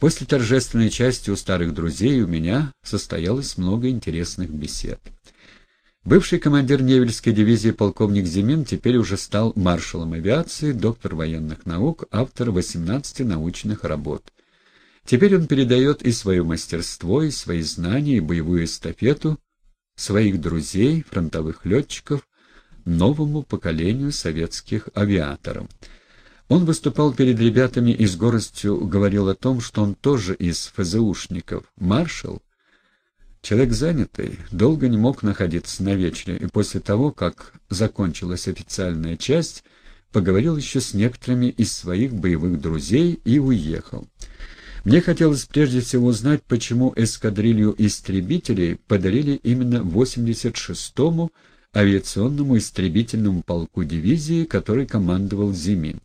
После торжественной части у старых друзей у меня состоялось много интересных бесед. Бывший командир Невельской дивизии полковник Зимин теперь уже стал маршалом авиации, доктор военных наук, автор 18 научных работ. Теперь он передает и свое мастерство, и свои знания, и боевую эстафету своих друзей, фронтовых летчиков, новому поколению советских авиаторов. Он выступал перед ребятами и с гордостью говорил о том, что он тоже из ФЗУшников, маршал. Человек занятый, долго не мог находиться на вечере, и после того, как закончилась официальная часть, поговорил еще с некоторыми из своих боевых друзей и уехал. Мне хотелось прежде всего узнать, почему эскадрилью истребителей подарили именно 86-му авиационному истребительному полку дивизии, который командовал Зимин.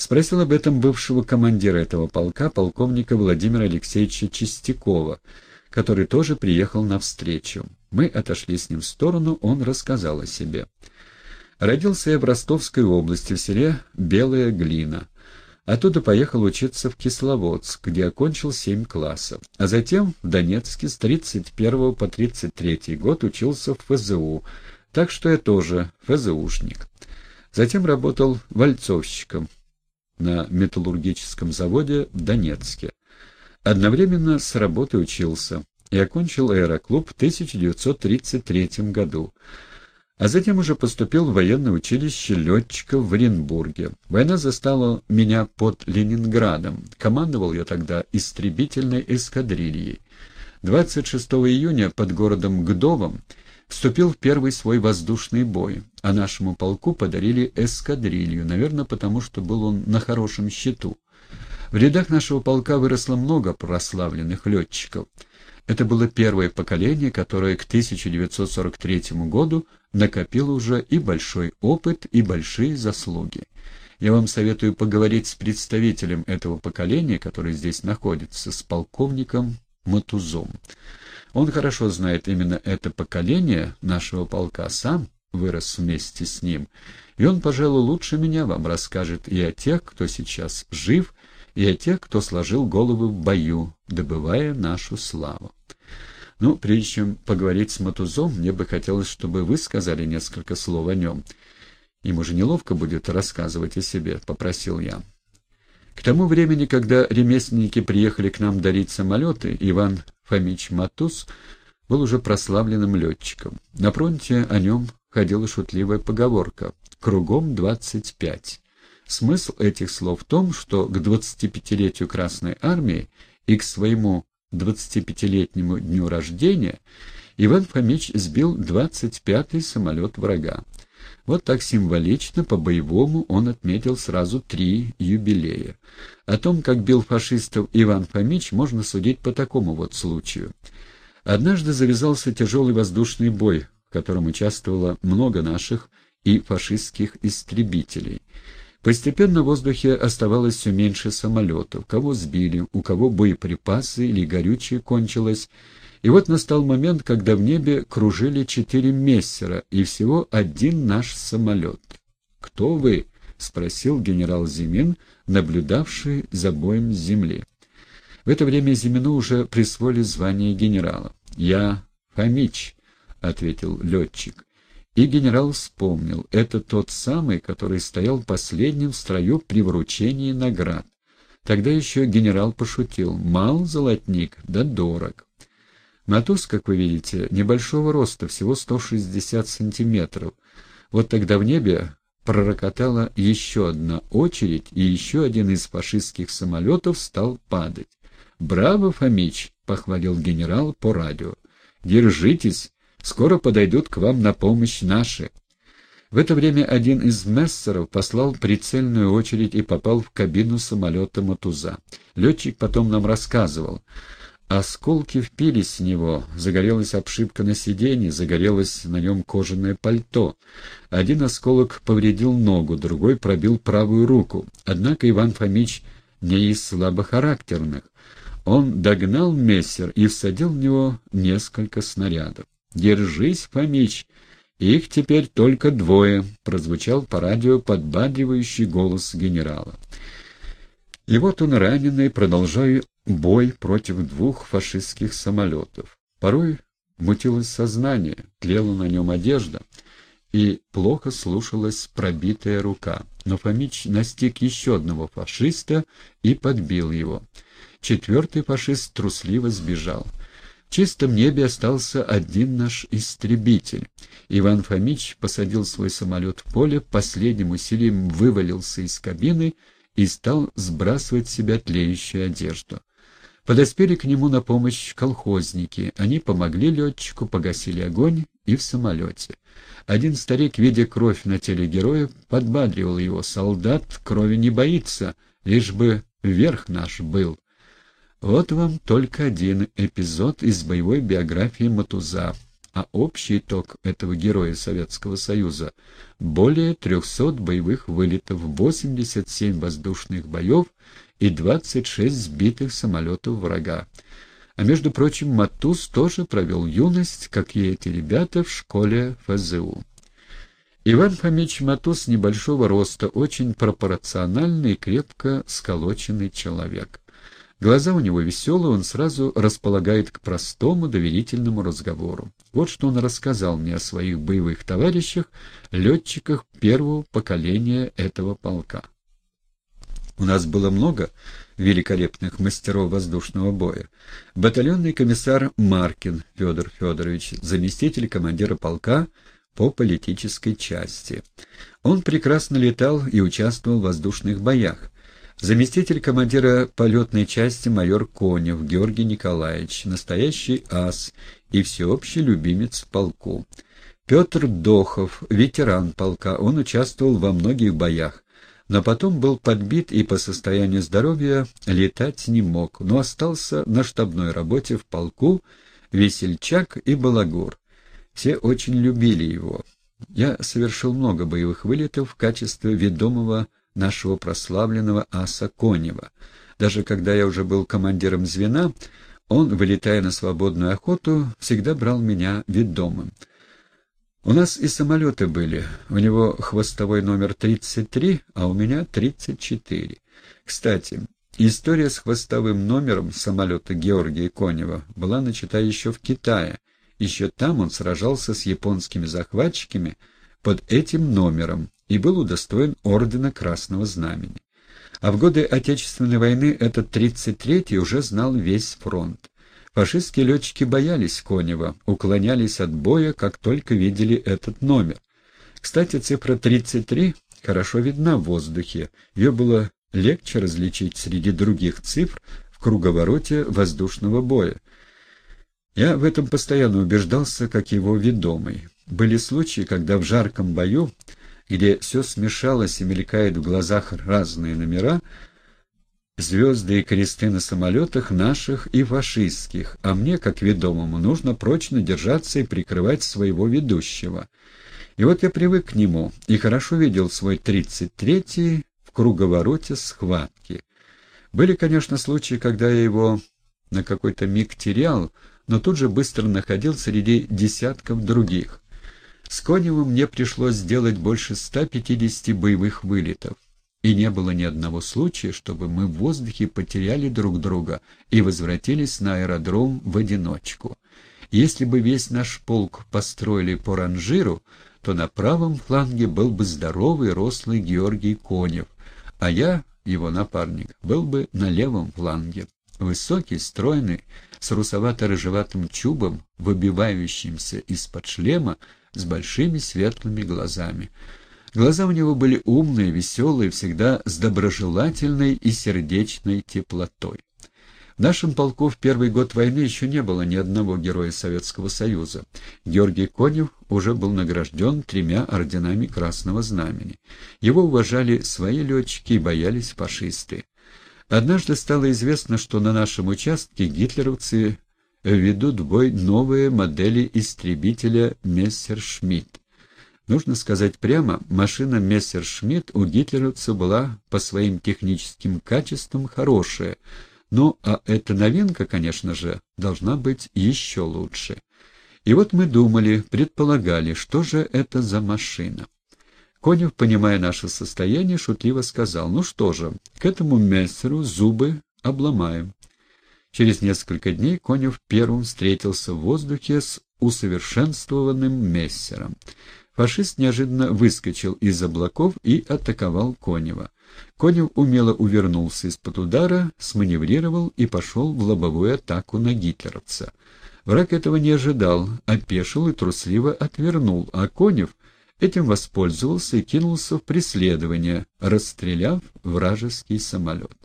Спросил об этом бывшего командира этого полка, полковника Владимира Алексеевича Чистякова, который тоже приехал навстречу. Мы отошли с ним в сторону, он рассказал о себе. Родился я в Ростовской области, в селе Белая Глина. Оттуда поехал учиться в Кисловодск, где окончил семь классов. А затем в Донецке с 31 по 33 год учился в ФЗУ, так что я тоже ФЗУшник. Затем работал вальцовщиком на металлургическом заводе в Донецке. Одновременно с работой учился и окончил аэроклуб в 1933 году, а затем уже поступил в военное училище летчиков в Оренбурге. Война застала меня под Ленинградом. Командовал я тогда истребительной эскадрильей. 26 июня под городом Гдовом вступил в первый свой воздушный бой, а нашему полку подарили эскадрилью, наверное, потому что был он на хорошем счету. В рядах нашего полка выросло много прославленных летчиков. Это было первое поколение, которое к 1943 году накопило уже и большой опыт, и большие заслуги. Я вам советую поговорить с представителем этого поколения, который здесь находится, с полковником Матузом. Он хорошо знает именно это поколение нашего полка, сам вырос вместе с ним, и он, пожалуй, лучше меня вам расскажет и о тех, кто сейчас жив, и о тех, кто сложил головы в бою, добывая нашу славу. Ну, прежде чем поговорить с Матузом, мне бы хотелось, чтобы вы сказали несколько слов о нем. Ему же неловко будет рассказывать о себе, — попросил я. К тому времени, когда ремесленники приехали к нам дарить самолеты, Иван Фомич Матус был уже прославленным летчиком. На фронте о нем ходила шутливая поговорка «Кругом двадцать пять». Смысл этих слов в том, что к 25-летию Красной Армии и к своему 25-летнему дню рождения Иван Фомич сбил 25-й самолет врага. Вот так символично, по-боевому, он отметил сразу три юбилея. О том, как бил фашистов Иван Фомич, можно судить по такому вот случаю. Однажды завязался тяжелый воздушный бой, в котором участвовало много наших и фашистских истребителей. Постепенно в воздухе оставалось все меньше самолетов. Кого сбили, у кого боеприпасы или горючее кончилось, и вот настал момент, когда в небе кружили четыре мессера и всего один наш самолет. «Кто вы?» — спросил генерал Зимин, наблюдавший за боем с земли. В это время Зимину уже присвоили звание генерала. «Я Фомич», — ответил летчик. И генерал вспомнил, это тот самый, который стоял последним в строю при вручении наград. Тогда еще генерал пошутил «Мал золотник, да дорог». Матус, как вы видите, небольшого роста, всего 160 сантиметров. Вот тогда в небе пророкотала еще одна очередь, и еще один из фашистских самолетов стал падать. «Браво, Фомич!» — похвалил генерал по радио. «Держитесь, скоро подойдут к вам на помощь наши». В это время один из мессеров послал прицельную очередь и попал в кабину самолета Матуза. Летчик потом нам рассказывал — Осколки впились в него, загорелась обшивка на сиденье, загорелось на нем кожаное пальто. Один осколок повредил ногу, другой пробил правую руку. Однако Иван Фомич не из слабохарактерных. Он догнал мессер и всадил в него несколько снарядов. «Держись, Фомич! Их теперь только двое!» — прозвучал по радио подбадривающий голос генерала. И вот он раненый, продолжая бой против двух фашистских самолетов. Порой мутилось сознание, тлела на нем одежда, и плохо слушалась пробитая рука. Но Фомич настиг еще одного фашиста и подбил его. Четвертый фашист трусливо сбежал. В чистом небе остался один наш истребитель. Иван Фомич посадил свой самолет в поле, последним усилием вывалился из кабины и стал сбрасывать с себя тлеющую одежду. Подоспели к нему на помощь колхозники. Они помогли летчику, погасили огонь и в самолете. Один старик, видя кровь на теле героя, подбадривал его. «Солдат крови не боится, лишь бы верх наш был». Вот вам только один эпизод из боевой биографии Матуза, а общий итог этого героя Советского Союза — более 300 боевых вылетов, 87 воздушных боев и 26 сбитых самолетов врага. А между прочим, Матуз тоже провел юность, как и эти ребята в школе ФЗУ. Иван Фомич Матуз небольшого роста, очень пропорциональный и крепко сколоченный человек. Глаза у него веселые, он сразу располагает к простому доверительному разговору. Вот что он рассказал мне о своих боевых товарищах, летчиках первого поколения этого полка. У нас было много великолепных мастеров воздушного боя. Батальонный комиссар Маркин Федор Федорович, заместитель командира полка по политической части. Он прекрасно летал и участвовал в воздушных боях. Заместитель командира полетной части майор Конев Георгий Николаевич, настоящий ас и всеобщий любимец полку. Петр Дохов, ветеран полка, он участвовал во многих боях, но потом был подбит и по состоянию здоровья летать не мог, но остался на штабной работе в полку Весельчак и Балагур. Все очень любили его. Я совершил много боевых вылетов в качестве ведомого нашего прославленного аса Конева. Даже когда я уже был командиром звена, он, вылетая на свободную охоту, всегда брал меня ведомым. У нас и самолеты были. У него хвостовой номер 33, а у меня 34. Кстати, история с хвостовым номером самолета Георгия Конева была начата еще в Китае. Еще там он сражался с японскими захватчиками под этим номером и был удостоен ордена Красного Знамени. А в годы Отечественной войны этот 33-й уже знал весь фронт. Фашистские летчики боялись Конева, уклонялись от боя, как только видели этот номер. Кстати, цифра 33 хорошо видна в воздухе. Ее было легче различить среди других цифр в круговороте воздушного боя. Я в этом постоянно убеждался, как его ведомый. Были случаи, когда в жарком бою где все смешалось и мелькает в глазах разные номера, звезды и кресты на самолетах наших и фашистских, а мне, как ведомому, нужно прочно держаться и прикрывать своего ведущего. И вот я привык к нему и хорошо видел свой тридцать третий в круговороте схватки. Были, конечно, случаи, когда я его на какой-то миг терял, но тут же быстро находил среди десятков других. С Коневым мне пришлось сделать больше 150 боевых вылетов, и не было ни одного случая, чтобы мы в воздухе потеряли друг друга и возвратились на аэродром в одиночку. Если бы весь наш полк построили по ранжиру, то на правом фланге был бы здоровый рослый Георгий Конев, а я, его напарник, был бы на левом фланге. Высокий, стройный, с русовато-рыжеватым чубом, выбивающимся из-под шлема, с большими светлыми глазами. Глаза у него были умные, веселые, всегда с доброжелательной и сердечной теплотой. В нашем полку в первый год войны еще не было ни одного героя Советского Союза. Георгий Конев уже был награжден тремя орденами Красного Знамени. Его уважали свои летчики и боялись фашисты. Однажды стало известно, что на нашем участке гитлеровцы ведут в бой новые модели истребителя «Мессершмитт». Нужно сказать прямо, машина «Мессершмитт» у гитлеровца была по своим техническим качествам хорошая, ну а эта новинка, конечно же, должна быть еще лучше. И вот мы думали, предполагали, что же это за машина. Конев, понимая наше состояние, шутливо сказал, ну что же, к этому мессеру зубы обломаем. Через несколько дней Конев первым встретился в воздухе с усовершенствованным мессером. Фашист неожиданно выскочил из облаков и атаковал Конева. Конев умело увернулся из-под удара, сманеврировал и пошел в лобовую атаку на гитлеровца. Враг этого не ожидал, опешил и трусливо отвернул, а Конев этим воспользовался и кинулся в преследование, расстреляв вражеский самолет.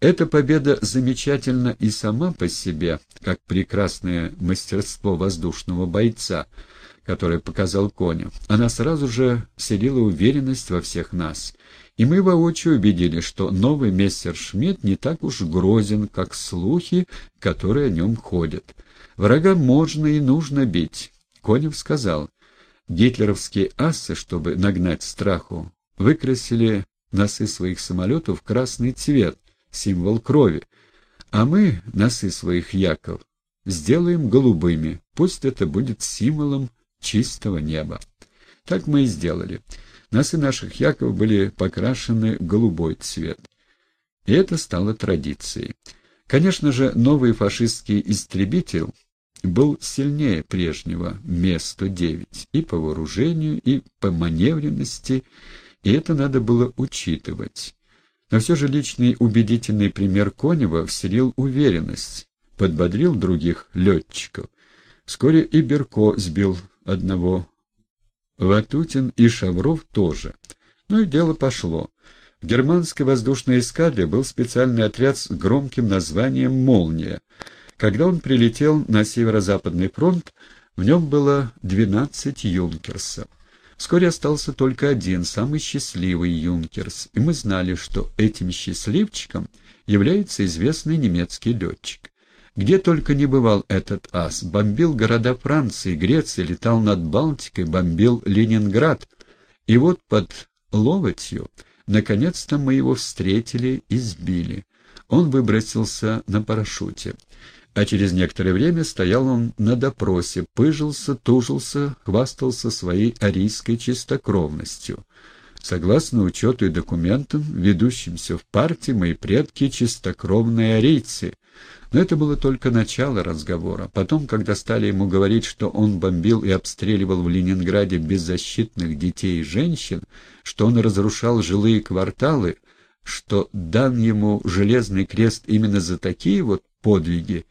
Эта победа замечательна и сама по себе, как прекрасное мастерство воздушного бойца, которое показал Конев. Она сразу же вселила уверенность во всех нас. И мы воочию убедили, что новый мистер Шмидт не так уж грозен, как слухи, которые о нем ходят. Врага можно и нужно бить. Конев сказал, гитлеровские асы, чтобы нагнать страху, выкрасили носы своих самолетов в красный цвет, символ крови, а мы, носы своих яков, сделаем голубыми, пусть это будет символом чистого неба. Так мы и сделали. Носы наших яков были покрашены в голубой цвет. И это стало традицией. Конечно же, новый фашистский истребитель был сильнее прежнего Ме-109 и по вооружению, и по маневренности, и это надо было учитывать. Но все же личный убедительный пример Конева вселил уверенность, подбодрил других летчиков. Вскоре и Берко сбил одного. Ватутин и Шавров тоже. Ну и дело пошло. В германской воздушной эскадре был специальный отряд с громким названием «Молния». Когда он прилетел на северо-западный фронт, в нем было 12 юнкерсов. Вскоре остался только один, самый счастливый юнкерс, и мы знали, что этим счастливчиком является известный немецкий летчик. Где только не бывал этот ас, бомбил города Франции, Греции, летал над Балтикой, бомбил Ленинград. И вот под Ловотью, наконец-то мы его встретили и сбили. Он выбросился на парашюте а через некоторое время стоял он на допросе, пыжился, тужился, хвастался своей арийской чистокровностью. Согласно учету и документам, ведущимся в партии, мои предки — чистокровные арийцы. Но это было только начало разговора. Потом, когда стали ему говорить, что он бомбил и обстреливал в Ленинграде беззащитных детей и женщин, что он разрушал жилые кварталы, что дан ему железный крест именно за такие вот подвиги,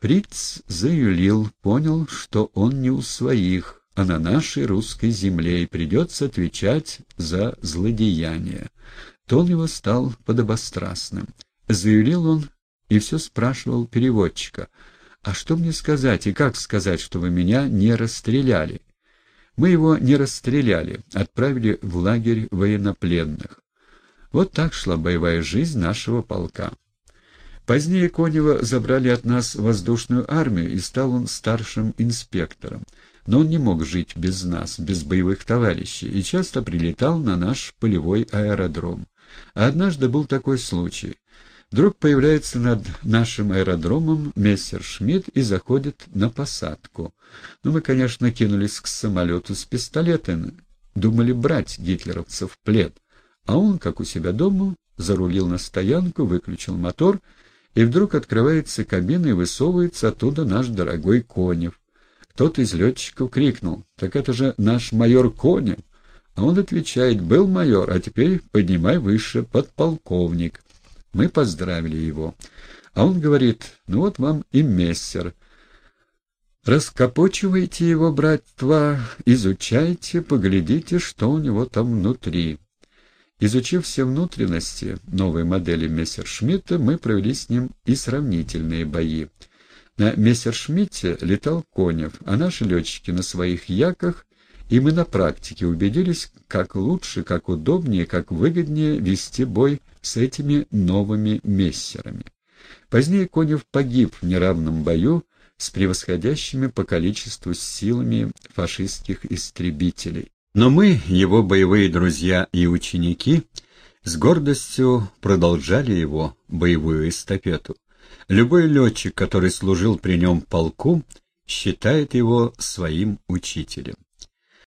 Фриц заюлил, понял, что он не у своих, а на нашей русской земле, и придется отвечать за злодеяние. Тон его стал подобострастным. Заюлил он и все спрашивал переводчика. «А что мне сказать и как сказать, что вы меня не расстреляли?» Мы его не расстреляли, отправили в лагерь военнопленных. Вот так шла боевая жизнь нашего полка. Позднее Конева забрали от нас воздушную армию, и стал он старшим инспектором. Но он не мог жить без нас, без боевых товарищей, и часто прилетал на наш полевой аэродром. А однажды был такой случай. Вдруг появляется над нашим аэродромом мессер Шмидт и заходит на посадку. Ну, мы, конечно, кинулись к самолету с пистолетами, думали брать гитлеровцев плед. А он, как у себя дома, зарулил на стоянку, выключил мотор — и вдруг открывается кабина и высовывается оттуда наш дорогой Конев. Кто-то из летчиков крикнул, «Так это же наш майор Конев!» А он отвечает, «Был майор, а теперь поднимай выше, подполковник». Мы поздравили его. А он говорит, «Ну вот вам и мессер». Раскопочивайте его, братва, изучайте, поглядите, что у него там внутри. Изучив все внутренности новой модели Мессершмитта, мы провели с ним и сравнительные бои. На Мессершмитте летал Конев, а наши летчики на своих яках, и мы на практике убедились, как лучше, как удобнее, как выгоднее вести бой с этими новыми мессерами. Позднее Конев погиб в неравном бою с превосходящими по количеству силами фашистских истребителей. Но мы, его боевые друзья и ученики, с гордостью продолжали его боевую эстафету. Любой летчик, который служил при нем полку, считает его своим учителем.